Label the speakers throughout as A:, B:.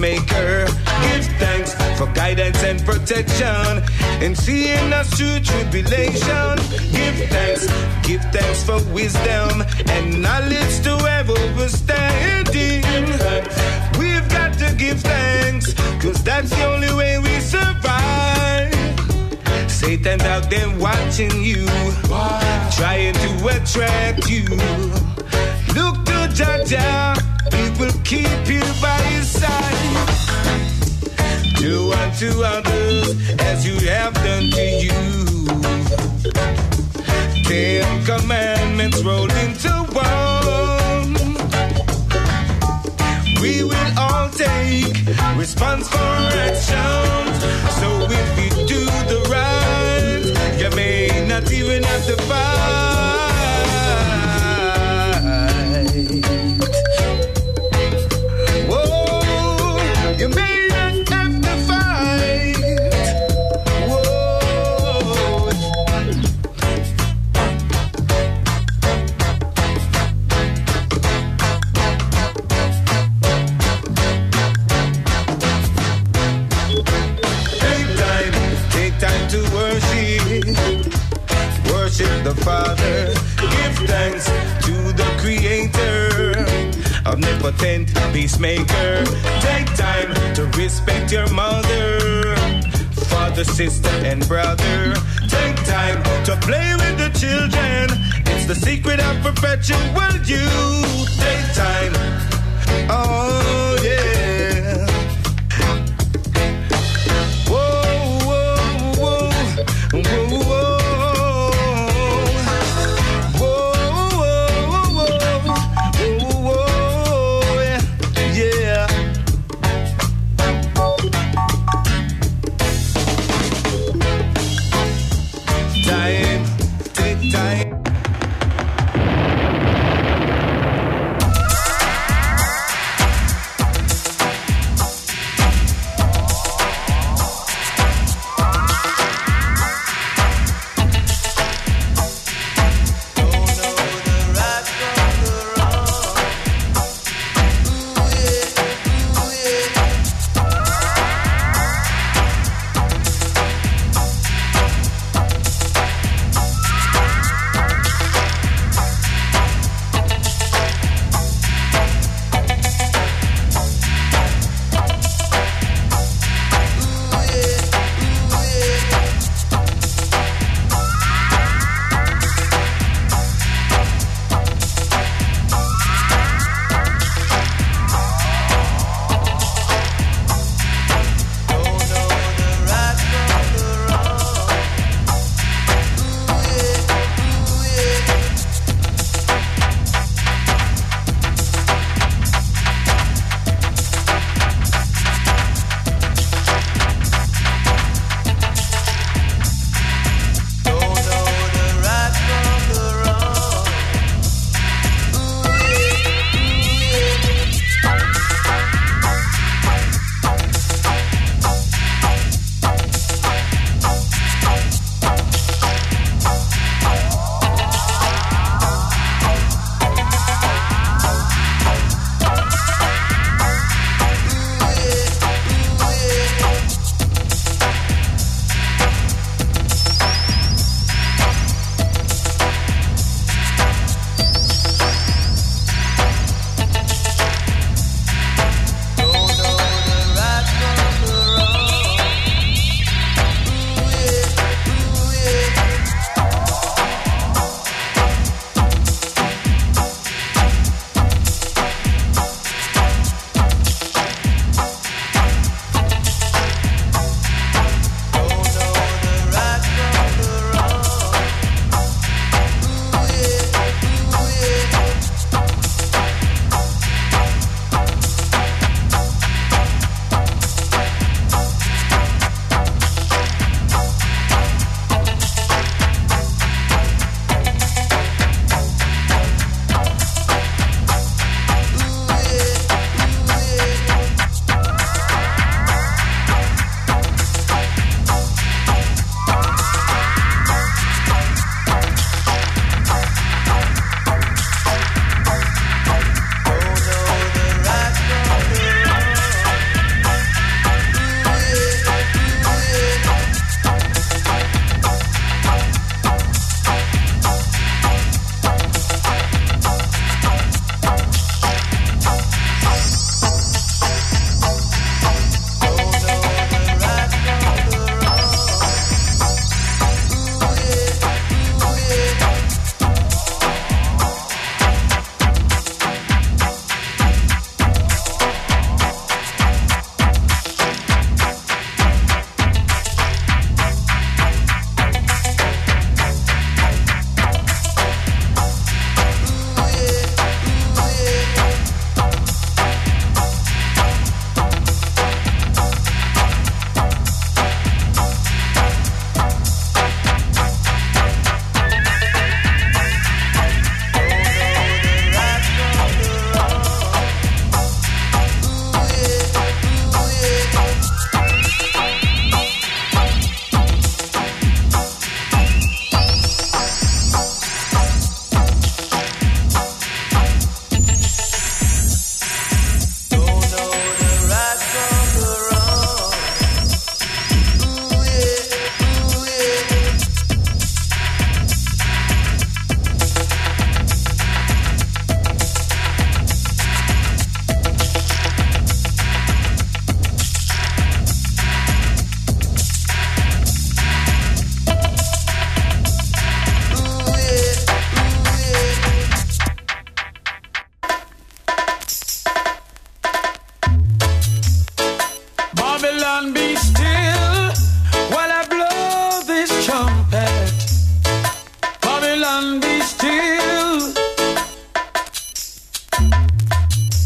A: peacemaker. Give thanks for guidance and protection in seeing us through tribulation. Give thanks, give thanks for wisdom and knowledge to have understanding. We've got to give thanks, cause that's the only way we survive. Satan's out there watching you, trying to attract you. Look to Jah Jah, will keep you by his side. Do unto others as you have done to you. Ten commandments rolled into one. We will all take response for actions. So if you do the right, you may not even have to fight. Peacemaker. Take time to respect your mother. Father, sister, and brother. Take time to play with the children. It's the secret of perpetual youth. Take time. Oh, yeah.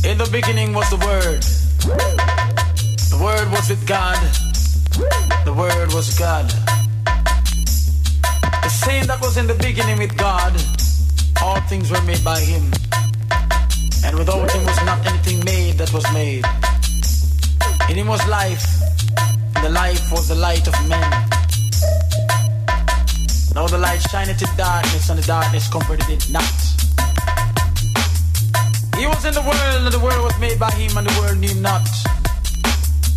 B: In the beginning was the Word. The Word was with God. The Word was God. The same that was in the beginning with God. All things were made by Him. And without Him was not anything made that was made. In Him was life. And the life was the light of men. Now the light shineth in darkness, and the darkness comforted it not. He was in the world, and the world was made by him, and the world knew not.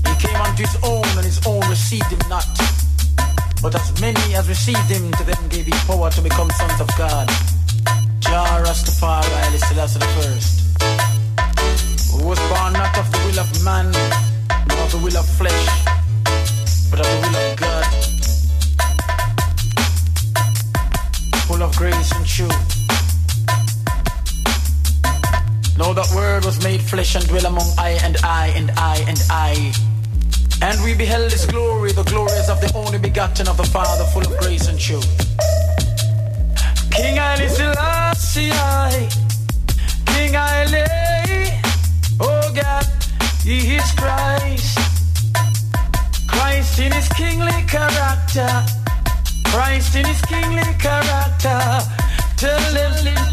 B: He came unto his own, and his own received him not. But as many as received him, to them gave he power to become sons of God. Jah Rastafari, Haile Selassie the first. Who was born not of the will of man, nor of the will of flesh, but of the will of God. Full of grace and truth. Know that word was made flesh and dwell among I and I and I and I. And we beheld his glory, the glories of the only begotten of the Father, full of grace and truth. King Haile Selassie, King Haile, oh God, he is Christ. Christ in his kingly character, Christ in his kingly character. Tell him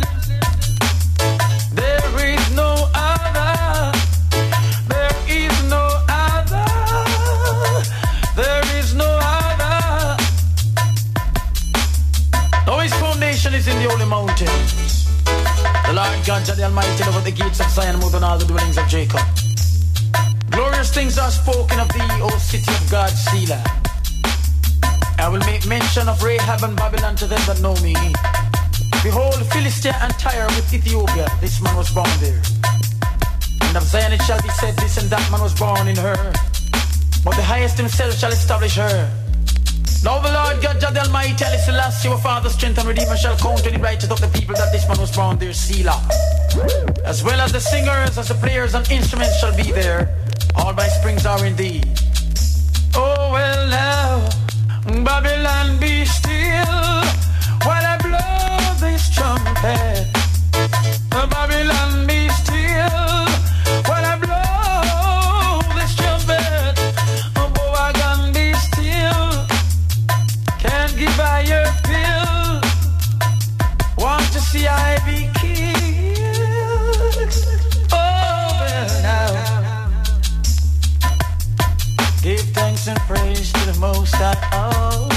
B: The Almighty, over the gates of Zion, moved on all the dwellings of Jacob. Glorious things are spoken of thee, O city of God, Selah. I will make mention of Rahab and Babylon to them that know me. Behold, Philistia and Tyre with Ethiopia, this man was born there. And of Zion it shall be said, this and that man was born in her. But the highest himself shall establish her. Now the Lord God, God Almighty, Haile Selassie, your father, strength and redeemer, shall count to the righteous of the people that this man was born there, Selah. As well as the singers, as the players and instruments shall be there. All my springs are in thee. Oh, well now, Babylon, be still while I blow this trumpet. Babylon, be still praise to the Most High always.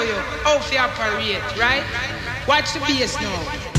C: Show you how to operate, right? Watch the bass now.